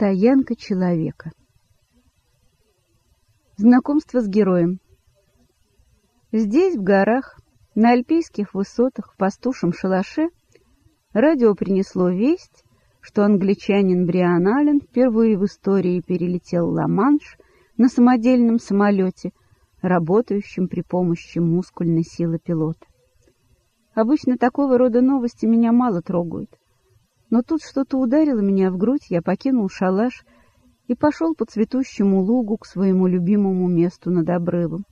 Стоянка человека. Знакомство с героем. Здесь, в горах, на альпийских высотах, в пастушем шалаше, радио принесло весть, что англичанин Бриан Аллен впервые в истории перелетел Ла-Манш на самодельном самолете, работающем при помощи мускульной силы пилота. Обычно такого рода новости меня мало трогают. Но тут что-то ударило меня в грудь, я покинул шалаш и пошел по цветущему лугу к своему любимому месту над обрывом.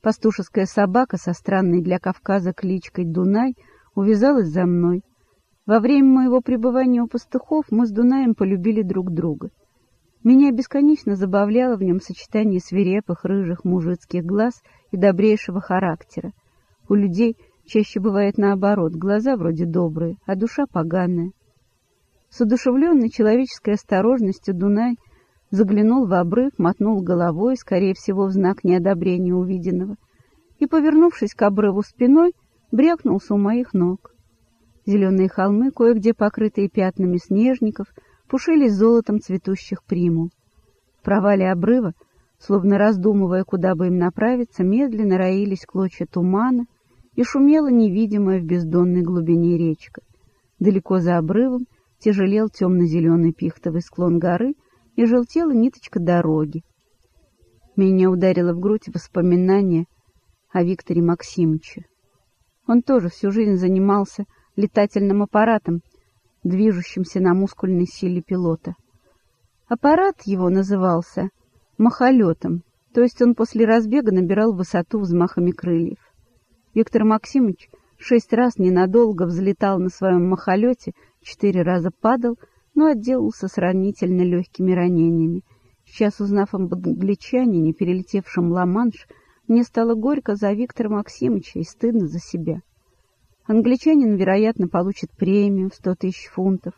Пастушеская собака со странной для Кавказа кличкой Дунай увязалась за мной. Во время моего пребывания у пастухов мы с Дунаем полюбили друг друга. Меня бесконечно забавляло в нем сочетание свирепых рыжих мужицких глаз и добрейшего характера. У людей чаще бывает наоборот, глаза вроде добрые, а душа поганая. С одушевленной человеческой осторожностью Дунай заглянул в обрыв, мотнул головой, скорее всего, в знак неодобрения увиденного, и, повернувшись к обрыву спиной, брякнулся у моих ног. Зеленые холмы, кое-где покрытые пятнами снежников, пушились золотом цветущих примул. В провале обрыва, словно раздумывая, куда бы им направиться, медленно роились клочья тумана и шумела невидимая в бездонной глубине речка. Далеко за обрывом тяжелел темно-зеленый пихтовый склон горы и желтела ниточка дороги. Меня ударило в грудь воспоминание о Викторе Максимовиче. Он тоже всю жизнь занимался летательным аппаратом, движущимся на мускульной силе пилота. Аппарат его назывался махолетом, то есть он после разбега набирал высоту взмахами крыльев. Виктор Максимович шесть раз ненадолго взлетал на своем махолете четыре раза падал, но отделался сравнительно легкими ранениями. Сейчас, узнав об англичанине, перелетевшем Ла-Манш, мне стало горько за Виктора Максимовича и стыдно за себя. Англичанин, вероятно, получит премию в сто тысяч фунтов,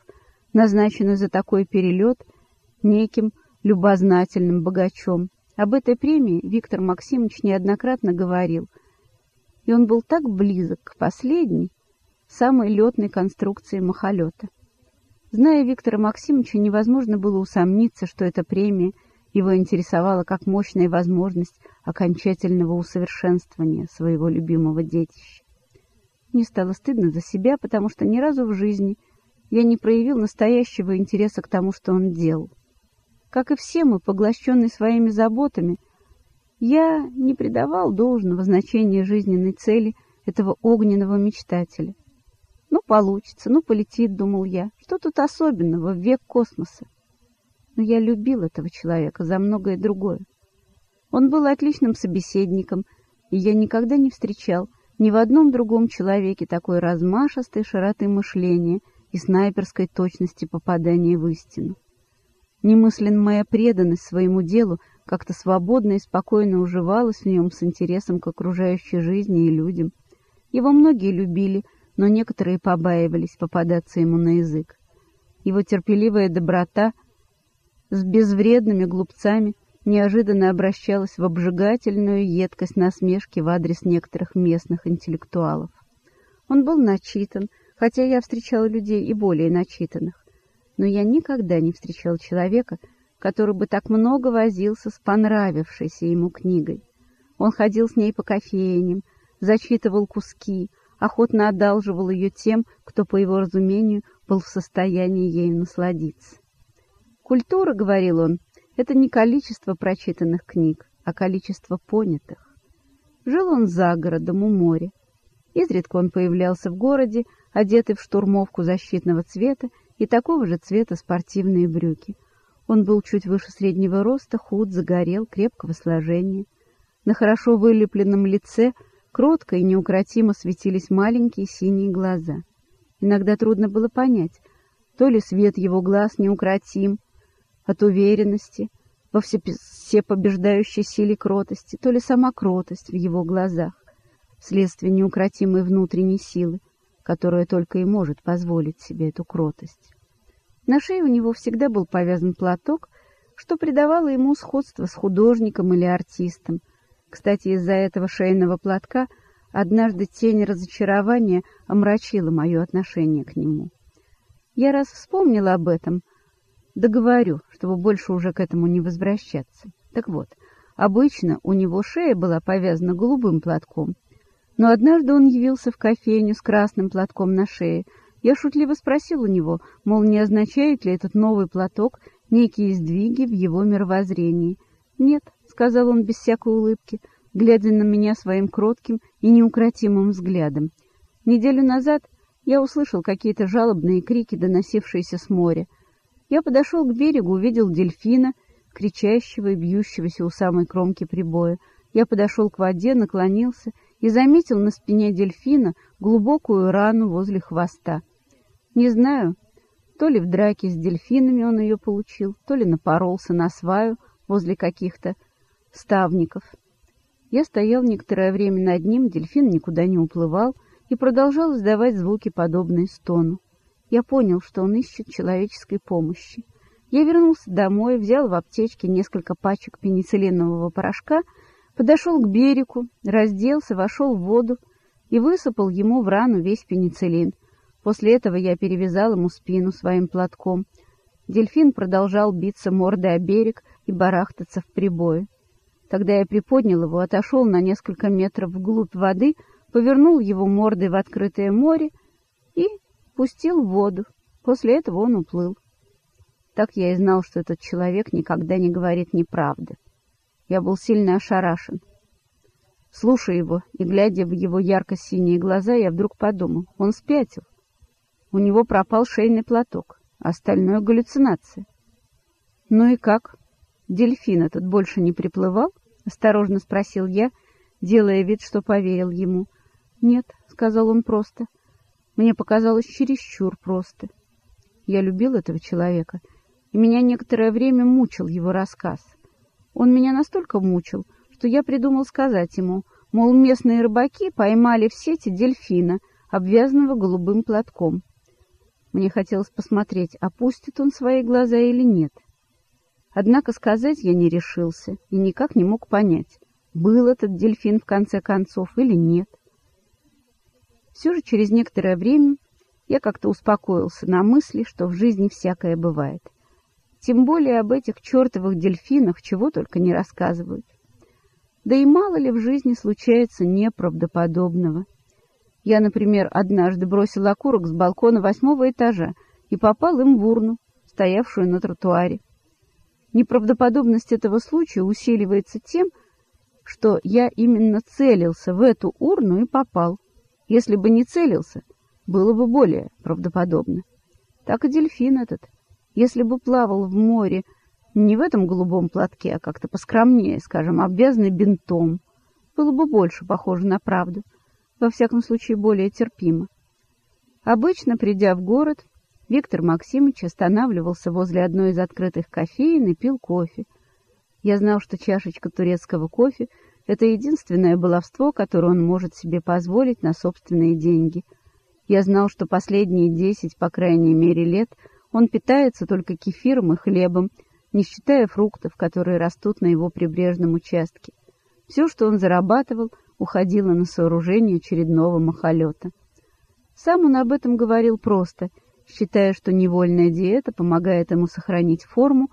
назначенную за такой перелет неким любознательным богачом. Об этой премии Виктор Максимович неоднократно говорил, и он был так близок к последней, самой летной конструкции махолета. Зная Виктора Максимовича, невозможно было усомниться, что эта премия его интересовала как мощная возможность окончательного усовершенствования своего любимого детища. Мне стало стыдно за себя, потому что ни разу в жизни я не проявил настоящего интереса к тому, что он делал. Как и все мы, поглощенные своими заботами, я не придавал должного значения жизненной цели этого огненного мечтателя. Ну, получится, ну, полетит, думал я. Что тут особенного в век космоса? Но я любил этого человека за многое другое. Он был отличным собеседником, и я никогда не встречал ни в одном другом человеке такой размашистой широты мышления и снайперской точности попадания в истину. Немысленно моя преданность своему делу как-то свободно и спокойно уживалась в нем с интересом к окружающей жизни и людям. Его многие любили, но некоторые побаивались попадаться ему на язык. Его терпеливая доброта с безвредными глупцами неожиданно обращалась в обжигательную едкость насмешки в адрес некоторых местных интеллектуалов. Он был начитан, хотя я встречала людей и более начитанных, но я никогда не встречал человека, который бы так много возился с понравившейся ему книгой. Он ходил с ней по кофейням, зачитывал куски, охотно одалживал ее тем, кто, по его разумению, был в состоянии ею насладиться. «Культура, — говорил он, — это не количество прочитанных книг, а количество понятых». Жил он за городом у моря. Изредка он появлялся в городе, одетый в штурмовку защитного цвета и такого же цвета спортивные брюки. Он был чуть выше среднего роста, худ, загорел, крепкого сложения. На хорошо вылепленном лице — Кротко и неукротимо светились маленькие синие глаза. Иногда трудно было понять, то ли свет его глаз неукротим от уверенности во всепобеждающей силе кротости, то ли сама кротость в его глазах, вследствие неукротимой внутренней силы, которая только и может позволить себе эту кротость. На шее у него всегда был повязан платок, что придавало ему сходство с художником или артистом — кстати, из-за этого шейного платка однажды тень разочарования омрачила мое отношение к нему. Я раз вспомнила об этом, Договорю, чтобы больше уже к этому не возвращаться. Так вот, обычно у него шея была повязана голубым платком, но однажды он явился в кофейню с красным платком на шее. Я шутливо спросил у него, мол, не означает ли этот новый платок некие сдвиги в его мировоззрении. «Нет», — сказал он без всякой улыбки, глядя на меня своим кротким и неукротимым взглядом. Неделю назад я услышал какие-то жалобные крики, доносившиеся с моря. Я подошел к берегу, увидел дельфина, кричащего и бьющегося у самой кромки прибоя. Я подошел к воде, наклонился и заметил на спине дельфина глубокую рану возле хвоста. Не знаю, то ли в драке с дельфинами он ее получил, то ли напоролся на сваю возле каких-то ставников. Я стоял некоторое время над ним, дельфин никуда не уплывал и продолжал издавать звуки, подобные стону. Я понял, что он ищет человеческой помощи. Я вернулся домой, взял в аптечке несколько пачек пенициллинового порошка, подошел к берегу, разделся, вошел в воду и высыпал ему в рану весь пенициллин. После этого я перевязал ему спину своим платком. Дельфин продолжал биться мордой о берег и барахтаться в прибое. Тогда я приподнял его, отошел на несколько метров вглубь воды, повернул его мордой в открытое море и пустил в воду. После этого он уплыл. Так я и знал, что этот человек никогда не говорит неправды. Я был сильно ошарашен. Слушая его и глядя в его ярко-синие глаза, я вдруг подумал, он спятил. У него пропал шейный платок, остальное — галлюцинация. Ну и как? Дельфин этот больше не приплывал? — осторожно спросил я, делая вид, что поверил ему. «Нет», — сказал он просто. «Мне показалось чересчур просто. Я любил этого человека, и меня некоторое время мучил его рассказ. Он меня настолько мучил, что я придумал сказать ему, мол, местные рыбаки поймали в сети дельфина, обвязанного голубым платком. Мне хотелось посмотреть, опустит он свои глаза или нет. Однако сказать я не решился и никак не мог понять, был этот дельфин в конце концов или нет. Все же через некоторое время я как-то успокоился на мысли, что в жизни всякое бывает. Тем более об этих чертовых дельфинах чего только не рассказывают. Да и мало ли в жизни случается неправдоподобного. Я, например, однажды бросил окурок с балкона восьмого этажа и попал им в урну, стоявшую на тротуаре. Неправдоподобность этого случая усиливается тем, что я именно целился в эту урну и попал. Если бы не целился, было бы более правдоподобно. Так и дельфин этот, если бы плавал в море не в этом голубом платке, а как-то поскромнее, скажем, обвязанный бинтом, было бы больше похоже на правду, во всяком случае более терпимо. Обычно, придя в город, Виктор Максимович останавливался возле одной из открытых кофеин и пил кофе. Я знал, что чашечка турецкого кофе — это единственное баловство, которое он может себе позволить на собственные деньги. Я знал, что последние десять, по крайней мере, лет он питается только кефиром и хлебом, не считая фруктов, которые растут на его прибрежном участке. Все, что он зарабатывал, уходило на сооружение очередного махолета. Сам он об этом говорил просто — считая, что невольная диета помогает ему сохранить форму,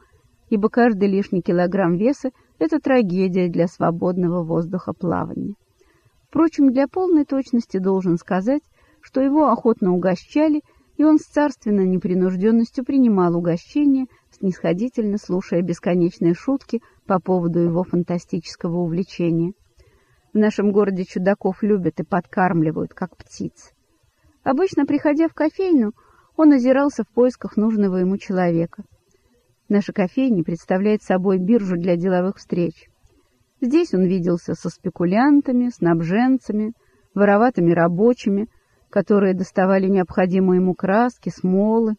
ибо каждый лишний килограмм веса – это трагедия для свободного воздуха плавания. Впрочем, для полной точности должен сказать, что его охотно угощали, и он с царственной непринужденностью принимал угощение, снисходительно слушая бесконечные шутки по поводу его фантастического увлечения. В нашем городе чудаков любят и подкармливают, как птиц. Обычно, приходя в кофейну, он озирался в поисках нужного ему человека. Наша кофейня представляет собой биржу для деловых встреч. Здесь он виделся со спекулянтами, снабженцами, вороватыми рабочими, которые доставали необходимые ему краски, смолы,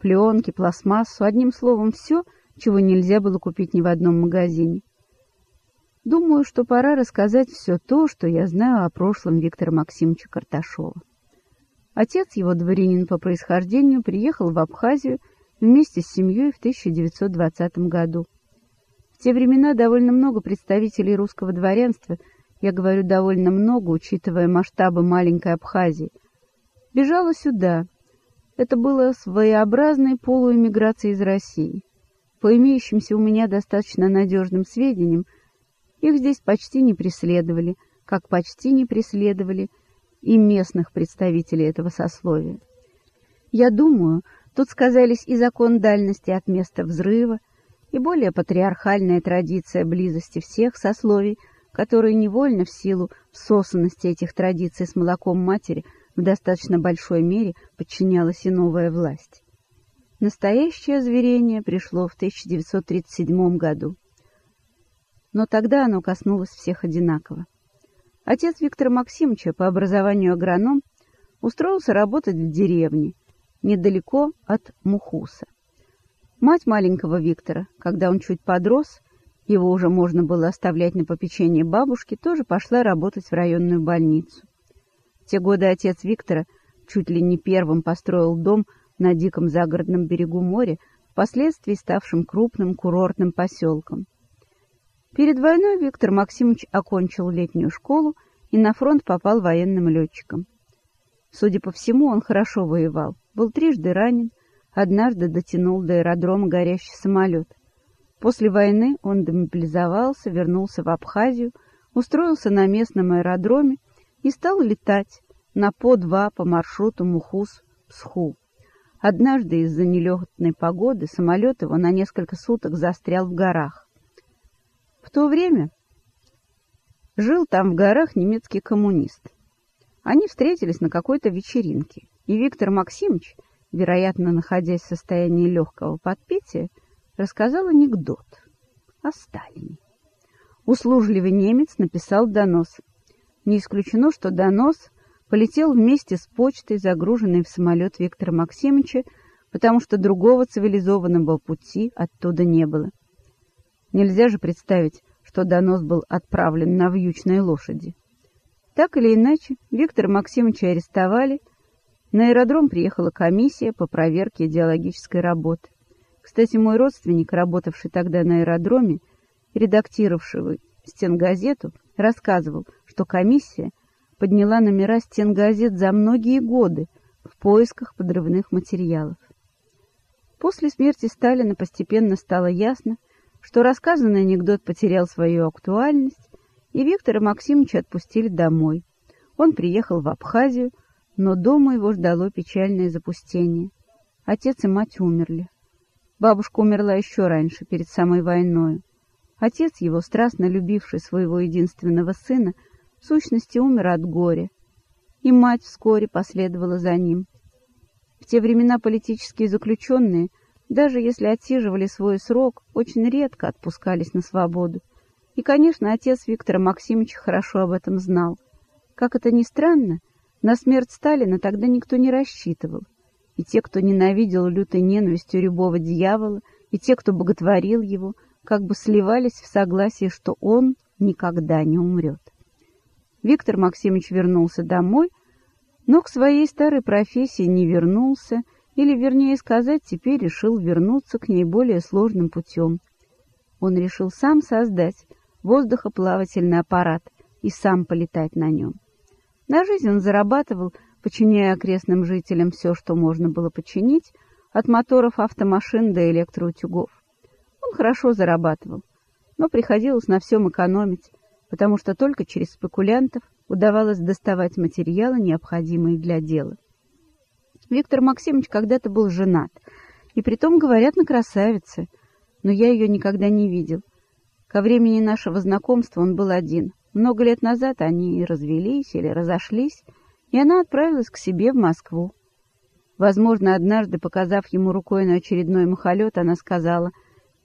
пленки, пластмассу, одним словом, все, чего нельзя было купить ни в одном магазине. Думаю, что пора рассказать все то, что я знаю о прошлом Виктора Максимовича Карташова. Отец его, дворянин по происхождению, приехал в Абхазию вместе с семьей в 1920 году. В те времена довольно много представителей русского дворянства, я говорю довольно много, учитывая масштабы маленькой Абхазии, бежало сюда, Это было своеобразной полуэмиграцией из России. По имеющимся у меня достаточно надежным сведениям, их здесь почти не преследовали, как почти не преследовали и местных представителей этого сословия. Я думаю, тут сказались и закон дальности от места взрыва, и более патриархальная традиция близости всех сословий, которые невольно в силу всосанности этих традиций с молоком матери в достаточно большой мере подчинялась и новая власть. Настоящее озверение пришло в 1937 году. Но тогда оно коснулось всех одинаково. Отец Виктора Максимовича, по образованию агроном, устроился работать в деревне, недалеко от Мухуса. Мать маленького Виктора, когда он чуть подрос, его уже можно было оставлять на попечение бабушки, тоже пошла работать в районную больницу. В те годы отец Виктора чуть ли не первым построил дом на диком загородном берегу моря, впоследствии ставшим крупным курортным поселком. Перед войной Виктор Максимович окончил летнюю школу и на фронт попал военным летчиком. Судя по всему, он хорошо воевал, был трижды ранен, однажды дотянул до аэродрома горящий самолет. После войны он демобилизовался, вернулся в Абхазию, устроился на местном аэродроме и стал летать на По-2 по маршруту Мухус-Псху. Однажды из-за нелетной погоды самолет его на несколько суток застрял в горах. В то время жил там в горах немецкий коммунист. Они встретились на какой-то вечеринке, и Виктор Максимович, вероятно, находясь в состоянии легкого подпития, рассказал анекдот о Сталине. Услужливый немец написал донос. Не исключено, что донос полетел вместе с почтой, загруженной в самолет Виктора Максимовича, потому что другого цивилизованного пути оттуда не было. Нельзя же представить, что донос был отправлен на вьючной лошади. Так или иначе, Виктора Максимовича арестовали, на аэродром приехала комиссия по проверке идеологической работы. Кстати, мой родственник, работавший тогда на аэродроме, редактировавший стенгазету, рассказывал, что комиссия подняла номера стенгазет за многие годы в поисках подрывных материалов. После смерти Сталина постепенно стало ясно, что рассказанный анекдот потерял свою актуальность, и Виктора Максимовича отпустили домой. Он приехал в Абхазию, но дома его ждало печальное запустение. Отец и мать умерли. Бабушка умерла еще раньше, перед самой войной. Отец его, страстно любивший своего единственного сына, в сущности умер от горя, и мать вскоре последовала за ним. В те времена политические заключенные, даже если отсиживали свой срок, очень редко отпускались на свободу. И, конечно, отец Виктора Максимовича хорошо об этом знал. Как это ни странно, на смерть Сталина тогда никто не рассчитывал. И те, кто ненавидел лютой ненавистью рябого дьявола, и те, кто боготворил его, как бы сливались в согласии, что он никогда не умрет. Виктор Максимович вернулся домой, но к своей старой профессии не вернулся, или, вернее сказать, теперь решил вернуться к ней более сложным путем. Он решил сам создать воздухоплавательный аппарат и сам полетать на нем. На жизнь он зарабатывал, подчиняя окрестным жителям все, что можно было починить, от моторов автомашин до электроутюгов. Он хорошо зарабатывал, но приходилось на всем экономить, потому что только через спекулянтов удавалось доставать материалы, необходимые для дела. Виктор Максимович когда-то был женат, и притом, говорят, на красавице, но я ее никогда не видел. Ко времени нашего знакомства он был один. Много лет назад они развелись или разошлись, и она отправилась к себе в Москву. Возможно, однажды, показав ему рукой на очередной махолет, она сказала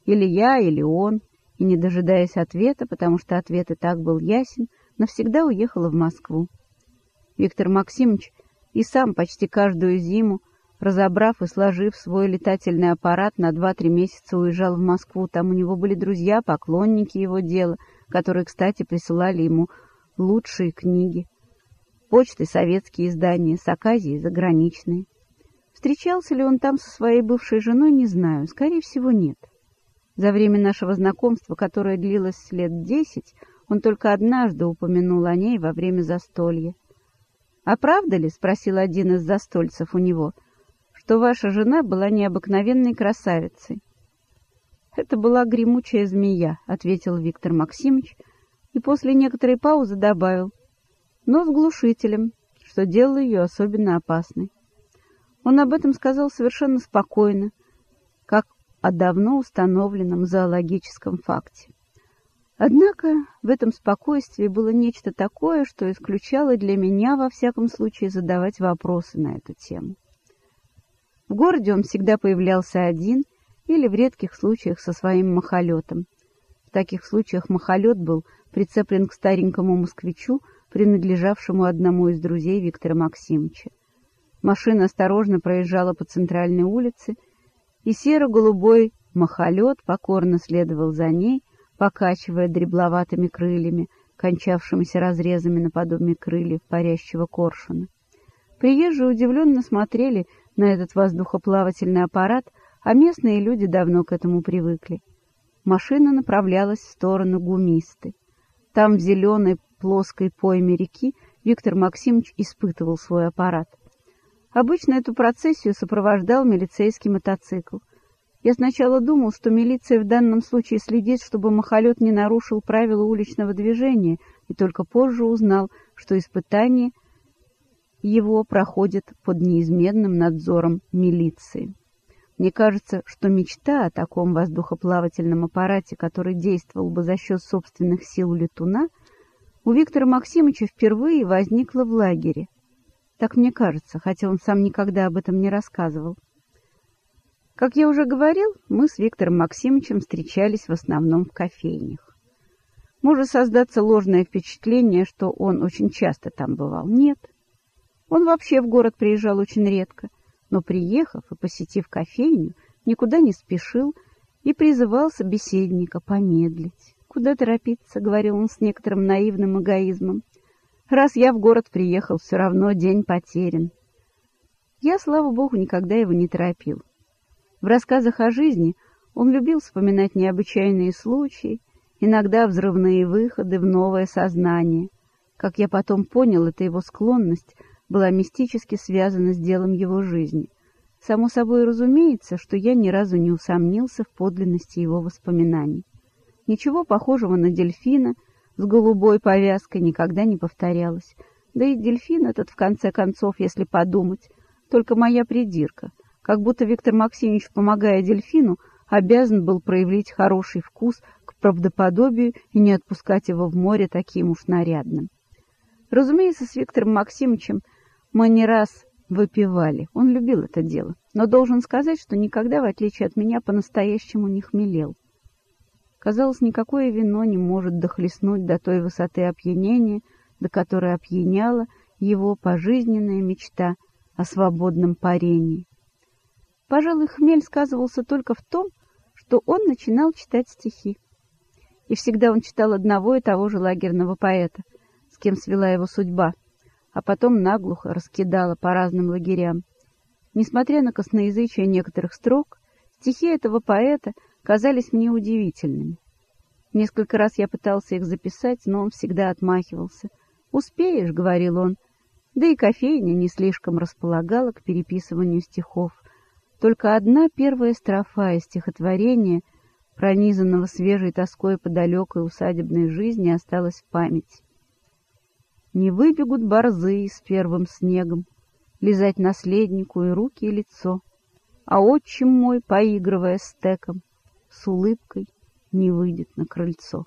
«или я, или он», и, не дожидаясь ответа, потому что ответ и так был ясен, навсегда уехала в Москву. Виктор Максимович и сам почти каждую зиму, разобрав и сложив свой летательный аппарат, на два-три месяца уезжал в Москву. Там у него были друзья, поклонники его дела, которые, кстати, присылали ему лучшие книги. Почты советские издания, с Аказией заграничные. Встречался ли он там со своей бывшей женой, не знаю. Скорее всего, нет. За время нашего знакомства, которое длилось лет десять, он только однажды упомянул о ней во время застолья. «А правда ли, — спросил один из застольцев у него, — что ваша жена была необыкновенной красавицей. «Это была гремучая змея», — ответил Виктор Максимович, и после некоторой паузы добавил, но с глушителем, что делало ее особенно опасной. Он об этом сказал совершенно спокойно, как о давно установленном зоологическом факте. Однако в этом спокойствии было нечто такое, что исключало для меня, во всяком случае, задавать вопросы на эту тему. В городе он всегда появлялся один или в редких случаях со своим махолетом. В таких случаях махолет был прицеплен к старенькому москвичу, принадлежавшему одному из друзей Виктора Максимовича. Машина осторожно проезжала по центральной улице, и серо-голубой махолет покорно следовал за ней, покачивая дребловатыми крыльями, кончавшимися разрезами наподобие крыльев парящего коршуна. Приезжие удивленно смотрели на этот воздухоплавательный аппарат, а местные люди давно к этому привыкли. Машина направлялась в сторону Гумисты. Там, в зеленой плоской пойме реки, Виктор Максимович испытывал свой аппарат. Обычно эту процессию сопровождал милицейский мотоцикл. Я сначала думал, что милиция в данном случае следит, чтобы махолет не нарушил правила уличного движения, и только позже узнал, что испытание его проходит под неизменным надзором милиции. Мне кажется, что мечта о таком воздухоплавательном аппарате, который действовал бы за счет собственных сил летуна, у Виктора Максимовича впервые возникла в лагере. Так мне кажется, хотя он сам никогда об этом не рассказывал. Как я уже говорил, мы с Виктором Максимовичем встречались в основном в кофейнях. Может создаться ложное впечатление, что он очень часто там бывал. Нет. Он вообще в город приезжал очень редко — но, приехав и посетив кофейню, никуда не спешил и призывал собеседника помедлить. «Куда торопиться?» — говорил он с некоторым наивным эгоизмом. «Раз я в город приехал, все равно день потерян». Я, слава богу, никогда его не торопил. В рассказах о жизни он любил вспоминать необычайные случаи, иногда взрывные выходы в новое сознание. Как я потом понял, это его склонность — была мистически связана с делом его жизни. Само собой разумеется, что я ни разу не усомнился в подлинности его воспоминаний. Ничего похожего на дельфина с голубой повязкой никогда не повторялось. Да и дельфин этот, в конце концов, если подумать, только моя придирка. Как будто Виктор Максимович, помогая дельфину, обязан был проявить хороший вкус к правдоподобию и не отпускать его в море таким уж нарядным. Разумеется, с Виктором Максимовичем мы не раз выпивали. Он любил это дело, но должен сказать, что никогда, в отличие от меня, по-настоящему не хмелел. Казалось, никакое вино не может дохлестнуть до той высоты опьянения, до которой опьяняла его пожизненная мечта о свободном парении. Пожалуй, хмель сказывался только в том, что он начинал читать стихи. И всегда он читал одного и того же лагерного поэта, кем свела его судьба, а потом наглухо раскидала по разным лагерям. Несмотря на косноязычие некоторых строк, стихи этого поэта казались мне удивительными. Несколько раз я пытался их записать, но он всегда отмахивался. «Успеешь», — говорил он, да и кофейня не слишком располагала к переписыванию стихов. Только одна первая строфа из стихотворения, пронизанного свежей тоской по далекой усадебной жизни, осталась в памяти. Не выбегут борзы с первым снегом, Лизать наследнику и руки, и лицо, А отчим мой, поигрывая стеком, С улыбкой не выйдет на крыльцо.